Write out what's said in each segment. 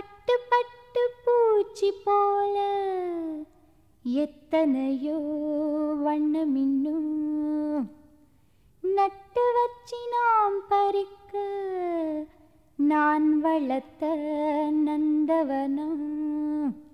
பட்டு பட்டு பூச்சி போல. எத்தனையோ வண்ணம் இன்னும் நட்டு வச்சி நாம் பறிக்க. நான் வளர்த்த நந்தவனம்.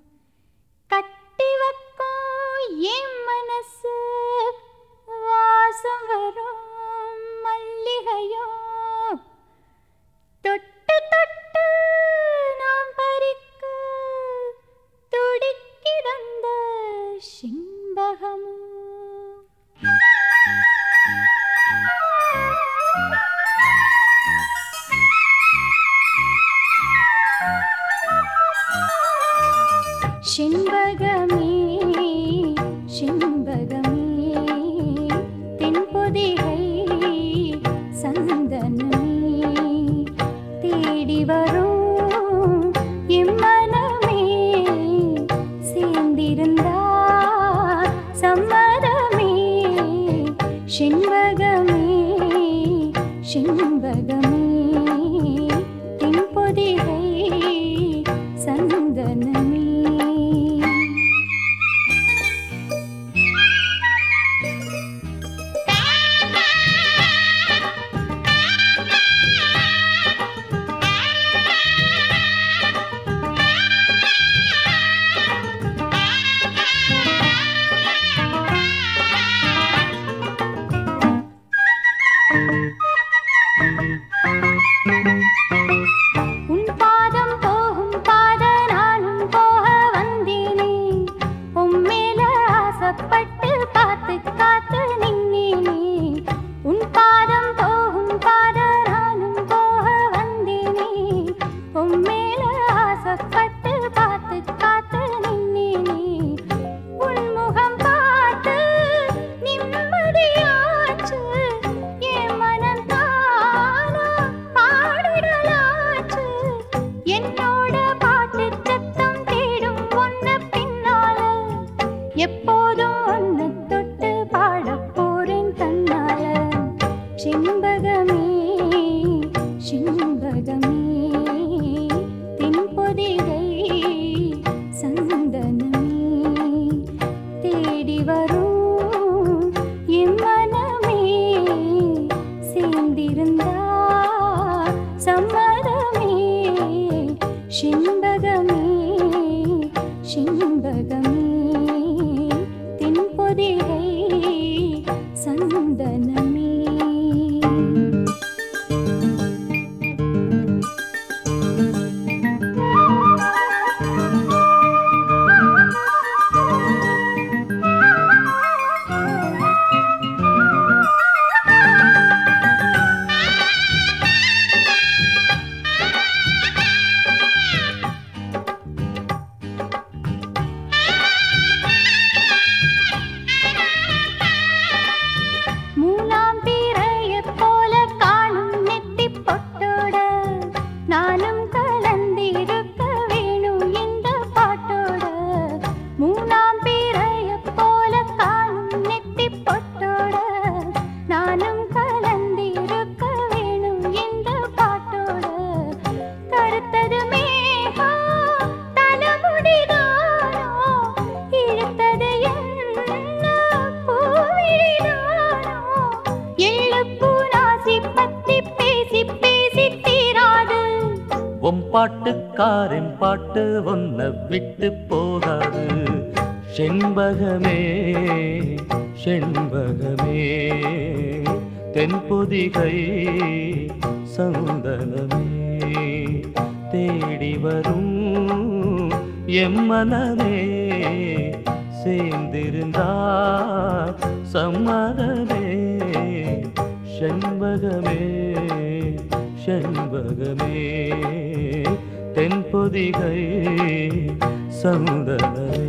செண்பக எப்போதும் ஒன்று தொட்டு பாட போறேன் தன்னால செண்பகமே செண்பகமே தென்பொதிகை சந்தனமே. தேடி வரும் இம்மனமே சேர்ந்திருந்தா சம்மதமே செண்பகமே செண்பகமே. பாட்டுக்காரன் பாட்டு ஒன்ன விட்டு போகாது. செண்பகமே செண்பகமே. தென்பொதிகை சந்தனமே. தேடி வரும் எம்மனமே சேர்ந்திருந்தார் சம்மதமே. செண்பகமே. செண்பகமே தென்பொதிகை சமுதரே